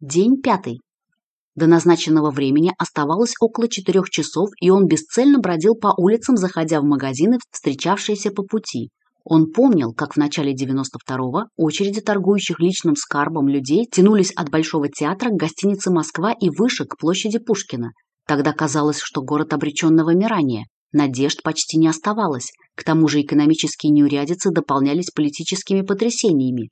День пятый. До назначенного времени оставалось около четырех часов, и он бесцельно бродил по улицам, заходя в магазины, встречавшиеся по пути. Он помнил, как в начале 92-го очереди торгующих личным скарбом людей тянулись от Большого театра к гостинице «Москва» и выше, к площади Пушкина. Тогда казалось, что город обреченного мирания. Надежд почти не оставалось. К тому же экономические неурядицы дополнялись политическими потрясениями.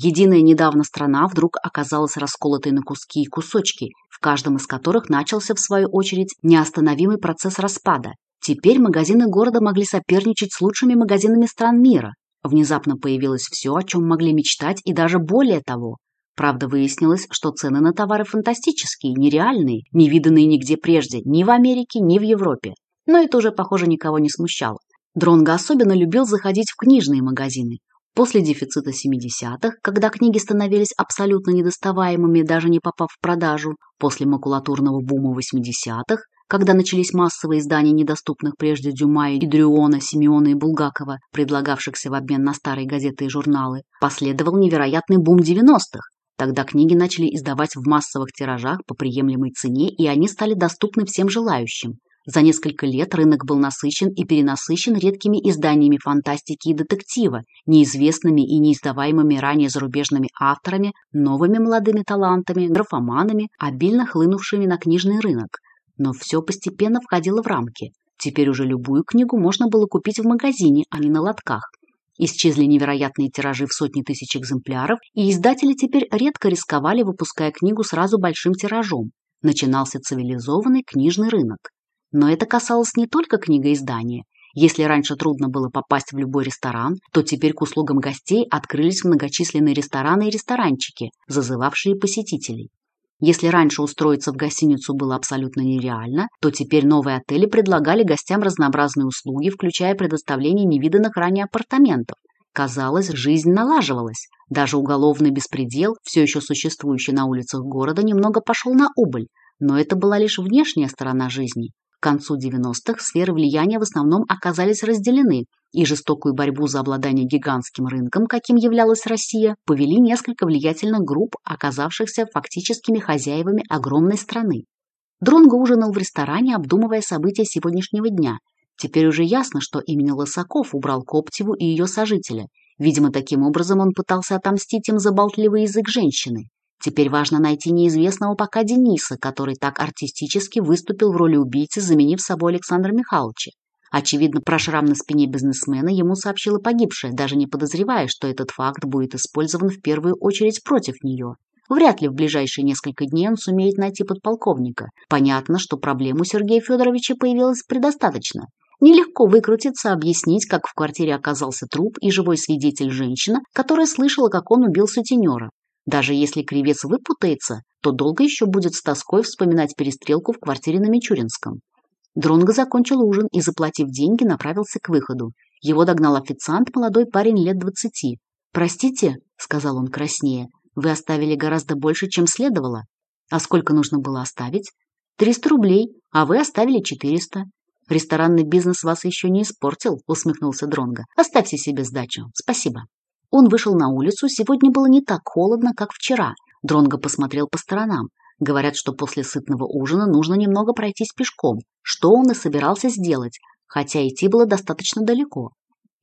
Единая недавно страна вдруг оказалась расколотой на куски и кусочки, в каждом из которых начался, в свою очередь, неостановимый процесс распада. Теперь магазины города могли соперничать с лучшими магазинами стран мира. Внезапно появилось все, о чем могли мечтать, и даже более того. Правда, выяснилось, что цены на товары фантастические, нереальные, не виданные нигде прежде, ни в Америке, ни в Европе. Но это уже, похоже, никого не смущало. Дронго особенно любил заходить в книжные магазины. После дефицита 70-х, когда книги становились абсолютно недоставаемыми, даже не попав в продажу, после макулатурного бума 80-х, когда начались массовые издания недоступных прежде Дюма и Дрюона, Симеона и Булгакова, предлагавшихся в обмен на старые газеты и журналы, последовал невероятный бум 90-х. Тогда книги начали издавать в массовых тиражах по приемлемой цене, и они стали доступны всем желающим. За несколько лет рынок был насыщен и перенасыщен редкими изданиями фантастики и детектива, неизвестными и неиздаваемыми ранее зарубежными авторами, новыми молодыми талантами, графоманами, обильно хлынувшими на книжный рынок. Но все постепенно входило в рамки. Теперь уже любую книгу можно было купить в магазине, а не на лотках. Исчезли невероятные тиражи в сотни тысяч экземпляров, и издатели теперь редко рисковали, выпуская книгу сразу большим тиражом. Начинался цивилизованный книжный рынок. Но это касалось не только книга. Если раньше трудно было попасть в любой ресторан, то теперь к услугам гостей открылись многочисленные рестораны и ресторанчики, зазывавшие посетителей. Если раньше устроиться в гостиницу было абсолютно нереально, то теперь новые отели предлагали гостям разнообразные услуги, включая предоставление невиданных ранее апартаментов. Казалось, жизнь налаживалась. Даже уголовный беспредел, все еще существующий на улицах города, немного пошел на убыль. Но это была лишь внешняя сторона жизни. К концу 90-х сферы влияния в основном оказались разделены, и жестокую борьбу за обладание гигантским рынком, каким являлась Россия, повели несколько влиятельных групп, оказавшихся фактическими хозяевами огромной страны. Дронго ужинал в ресторане, обдумывая события сегодняшнего дня. Теперь уже ясно, что именно Лысаков убрал Коптеву и ее сожителя. Видимо, таким образом он пытался отомстить им за болтливый язык женщины. Теперь важно найти неизвестного пока Дениса, который так артистически выступил в роли убийцы, заменив собой Александра Михайловича. Очевидно, про шрам на спине бизнесмена ему сообщила погибшая, даже не подозревая, что этот факт будет использован в первую очередь против нее. Вряд ли в ближайшие несколько дней он сумеет найти подполковника. Понятно, что проблем у Сергея Федоровича появилось предостаточно. Нелегко выкрутиться, объяснить, как в квартире оказался труп и живой свидетель женщина, которая слышала, как он убил сутенера. Даже если кривец выпутается, то долго еще будет с тоской вспоминать перестрелку в квартире на Мичуринском. Дронго закончил ужин и, заплатив деньги, направился к выходу. Его догнал официант, молодой парень лет двадцати. «Простите», — сказал он краснее, — «вы оставили гораздо больше, чем следовало». «А сколько нужно было оставить?» «Триста рублей, а вы оставили четыреста». «Ресторанный бизнес вас еще не испортил», — усмехнулся Дронго. «Оставьте себе сдачу. Спасибо». Он вышел на улицу, сегодня было не так холодно, как вчера. Дронго посмотрел по сторонам. Говорят, что после сытного ужина нужно немного пройтись пешком, что он и собирался сделать, хотя идти было достаточно далеко.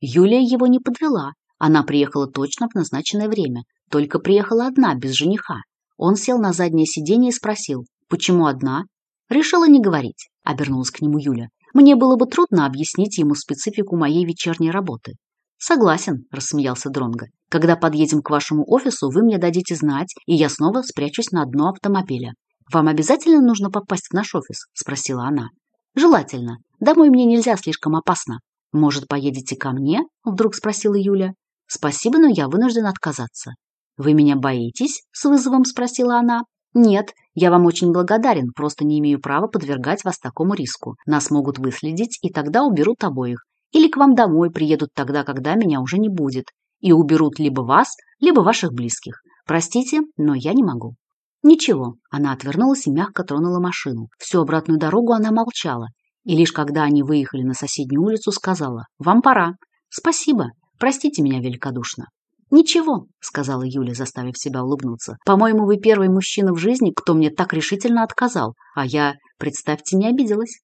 Юлия его не подвела. Она приехала точно в назначенное время, только приехала одна, без жениха. Он сел на заднее сиденье и спросил, почему одна? Решила не говорить, обернулась к нему Юля. Мне было бы трудно объяснить ему специфику моей вечерней работы. «Согласен», — рассмеялся Дронго. «Когда подъедем к вашему офису, вы мне дадите знать, и я снова спрячусь на дно автомобиля». «Вам обязательно нужно попасть в наш офис?» — спросила она. «Желательно. Домой мне нельзя, слишком опасно». «Может, поедете ко мне?» — вдруг спросила Юля. «Спасибо, но я вынуждена отказаться». «Вы меня боитесь?» — с вызовом спросила она. «Нет, я вам очень благодарен, просто не имею права подвергать вас такому риску. Нас могут выследить, и тогда уберут обоих или к вам домой приедут тогда, когда меня уже не будет, и уберут либо вас, либо ваших близких. Простите, но я не могу». «Ничего», — она отвернулась и мягко тронула машину. Всю обратную дорогу она молчала, и лишь когда они выехали на соседнюю улицу, сказала «Вам пора». «Спасибо, простите меня великодушно». «Ничего», — сказала Юля, заставив себя улыбнуться. «По-моему, вы первый мужчина в жизни, кто мне так решительно отказал, а я, представьте, не обиделась».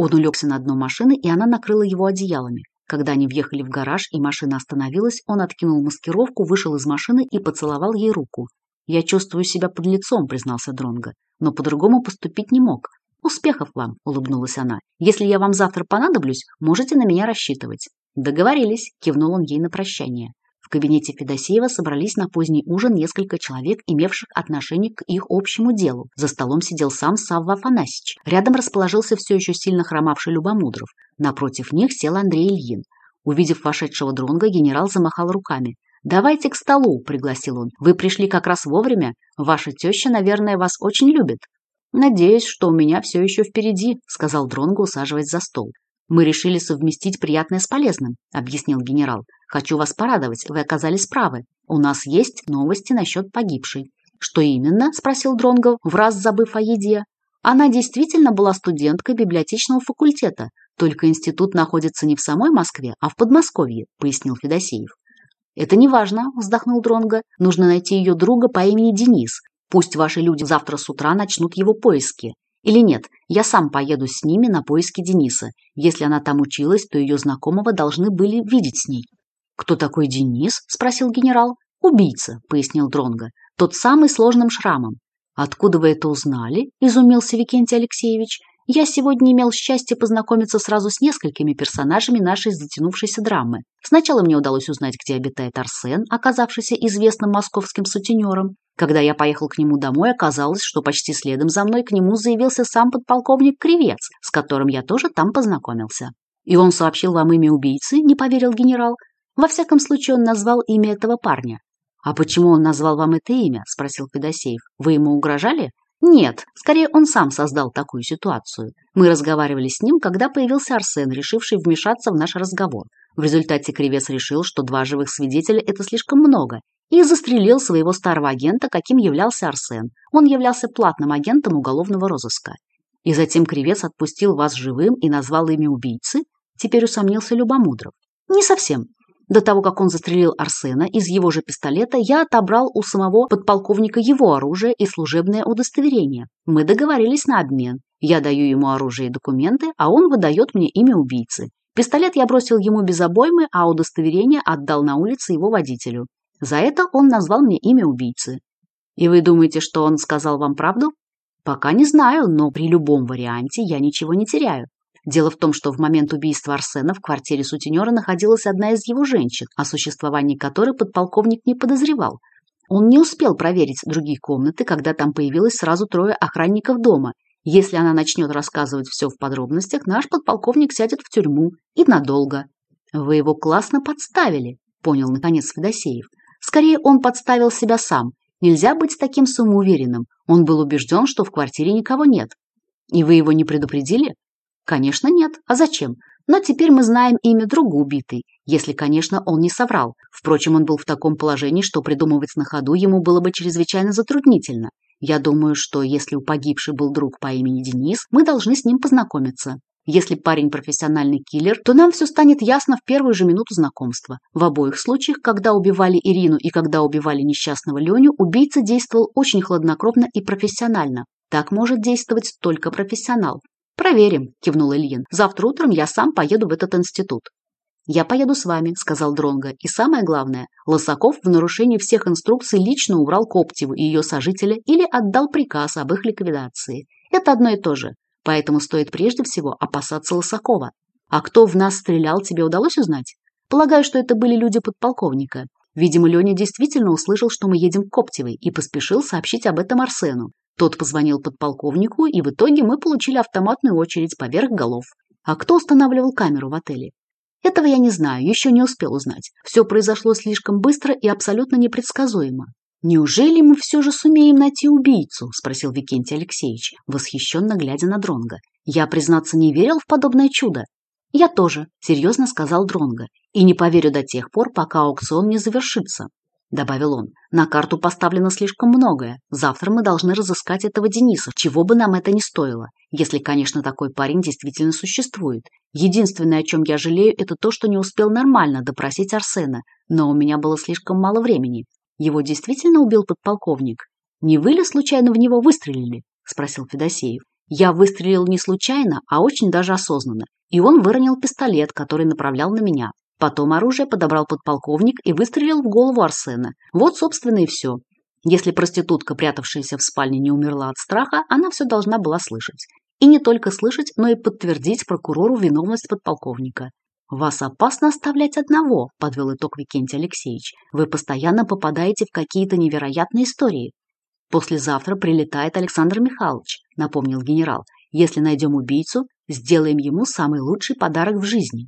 Он улегся на дно машины, и она накрыла его одеялами. Когда они въехали в гараж и машина остановилась, он откинул маскировку, вышел из машины и поцеловал ей руку. «Я чувствую себя под лицом», — признался Дронго, «но по-другому поступить не мог. «Успехов вам!» – улыбнулась она. «Если я вам завтра понадоблюсь, можете на меня рассчитывать». «Договорились!» – кивнул он ей на прощание. В кабинете Федосеева собрались на поздний ужин несколько человек, имевших отношение к их общему делу. За столом сидел сам Савва Афанасьевич. Рядом расположился все еще сильно хромавший Любомудров. Напротив них сел Андрей Ильин. Увидев вошедшего дронга, генерал замахал руками. «Давайте к столу», — пригласил он. «Вы пришли как раз вовремя. Ваша теща, наверное, вас очень любит». «Надеюсь, что у меня все еще впереди», — сказал Дронго, усаживаясь за стол. «Мы решили совместить приятное с полезным», — объяснил генерал. «Хочу вас порадовать, вы оказались правы. У нас есть новости насчет погибшей». «Что именно?» — спросил Дронгов, в раз забыв о еде. «Она действительно была студенткой библиотечного факультета, только институт находится не в самой Москве, а в Подмосковье», — пояснил Федосеев. «Это не важно, вздохнул Дронго. «Нужно найти ее друга по имени Денис. Пусть ваши люди завтра с утра начнут его поиски. Или нет, я сам поеду с ними на поиски Дениса. Если она там училась, то ее знакомого должны были видеть с ней. «Кто такой Денис?» – спросил генерал. «Убийца», – пояснил Дронго. «Тот самый сложным шрамом». «Откуда вы это узнали?» – изумился Викентий Алексеевич. Я сегодня имел счастье познакомиться сразу с несколькими персонажами нашей затянувшейся драмы. Сначала мне удалось узнать, где обитает Арсен, оказавшийся известным московским сутенером. Когда я поехал к нему домой, оказалось, что почти следом за мной к нему заявился сам подполковник Кривец, с которым я тоже там познакомился. «И он сообщил вам имя убийцы?» – не поверил генерал. «Во всяком случае, он назвал имя этого парня». «А почему он назвал вам это имя?» – спросил Федосеев. «Вы ему угрожали?» Нет, скорее он сам создал такую ситуацию. Мы разговаривали с ним, когда появился Арсен, решивший вмешаться в наш разговор. В результате Кривец решил, что два живых свидетеля – это слишком много, и застрелил своего старого агента, каким являлся Арсен. Он являлся платным агентом уголовного розыска. И затем Кривец отпустил вас живым и назвал имя убийцы? Теперь усомнился Любомудров. Не совсем. До того, как он застрелил Арсена из его же пистолета, я отобрал у самого подполковника его оружие и служебное удостоверение. Мы договорились на обмен. Я даю ему оружие и документы, а он выдает мне имя убийцы. Пистолет я бросил ему без обоймы, а удостоверение отдал на улице его водителю. За это он назвал мне имя убийцы. И вы думаете, что он сказал вам правду? Пока не знаю, но при любом варианте я ничего не теряю. Дело в том, что в момент убийства Арсена в квартире сутенера находилась одна из его женщин, о существовании которой подполковник не подозревал. Он не успел проверить другие комнаты, когда там появилось сразу трое охранников дома. Если она начнет рассказывать все в подробностях, наш подполковник сядет в тюрьму и надолго. «Вы его классно подставили», — понял наконец Федосеев. «Скорее, он подставил себя сам. Нельзя быть таким самоуверенным. Он был убежден, что в квартире никого нет. И вы его не предупредили?» Конечно, нет. А зачем? Но теперь мы знаем имя друга убитой, если, конечно, он не соврал. Впрочем, он был в таком положении, что придумывать на ходу ему было бы чрезвычайно затруднительно. Я думаю, что если у погибшей был друг по имени Денис, мы должны с ним познакомиться. Если парень профессиональный киллер, то нам все станет ясно в первую же минуту знакомства. В обоих случаях, когда убивали Ирину и когда убивали несчастного Леню, убийца действовал очень хладнокровно и профессионально. Так может действовать только профессионал. «Проверим», – кивнул Ильин. «Завтра утром я сам поеду в этот институт». «Я поеду с вами», – сказал Дронга. И самое главное, Лосаков в нарушении всех инструкций лично убрал Коптеву и ее сожителя или отдал приказ об их ликвидации. Это одно и то же. Поэтому стоит прежде всего опасаться Лосакова. А кто в нас стрелял, тебе удалось узнать? Полагаю, что это были люди подполковника. Видимо, Леня действительно услышал, что мы едем к Коптевой и поспешил сообщить об этом Арсену. Тот позвонил подполковнику, и в итоге мы получили автоматную очередь поверх голов. А кто устанавливал камеру в отеле? Этого я не знаю, еще не успел узнать. Все произошло слишком быстро и абсолютно непредсказуемо. «Неужели мы все же сумеем найти убийцу?» – спросил Викентий Алексеевич, восхищенно глядя на Дронга. «Я, признаться, не верил в подобное чудо». «Я тоже», – серьезно сказал Дронга, «И не поверю до тех пор, пока аукцион не завершится» добавил он. «На карту поставлено слишком многое. Завтра мы должны разыскать этого Дениса, чего бы нам это ни стоило, если, конечно, такой парень действительно существует. Единственное, о чем я жалею, это то, что не успел нормально допросить Арсена, но у меня было слишком мало времени. Его действительно убил подполковник? Не вы ли случайно в него выстрелили?» – спросил Федосеев. «Я выстрелил не случайно, а очень даже осознанно, и он выронил пистолет, который направлял на меня. Потом оружие подобрал подполковник и выстрелил в голову Арсена. Вот, собственно, и все. Если проститутка, прятавшаяся в спальне, не умерла от страха, она все должна была слышать. И не только слышать, но и подтвердить прокурору виновность подполковника. «Вас опасно оставлять одного», – подвел итог Викентий Алексеевич. «Вы постоянно попадаете в какие-то невероятные истории». «Послезавтра прилетает Александр Михайлович», – напомнил генерал. «Если найдем убийцу, сделаем ему самый лучший подарок в жизни».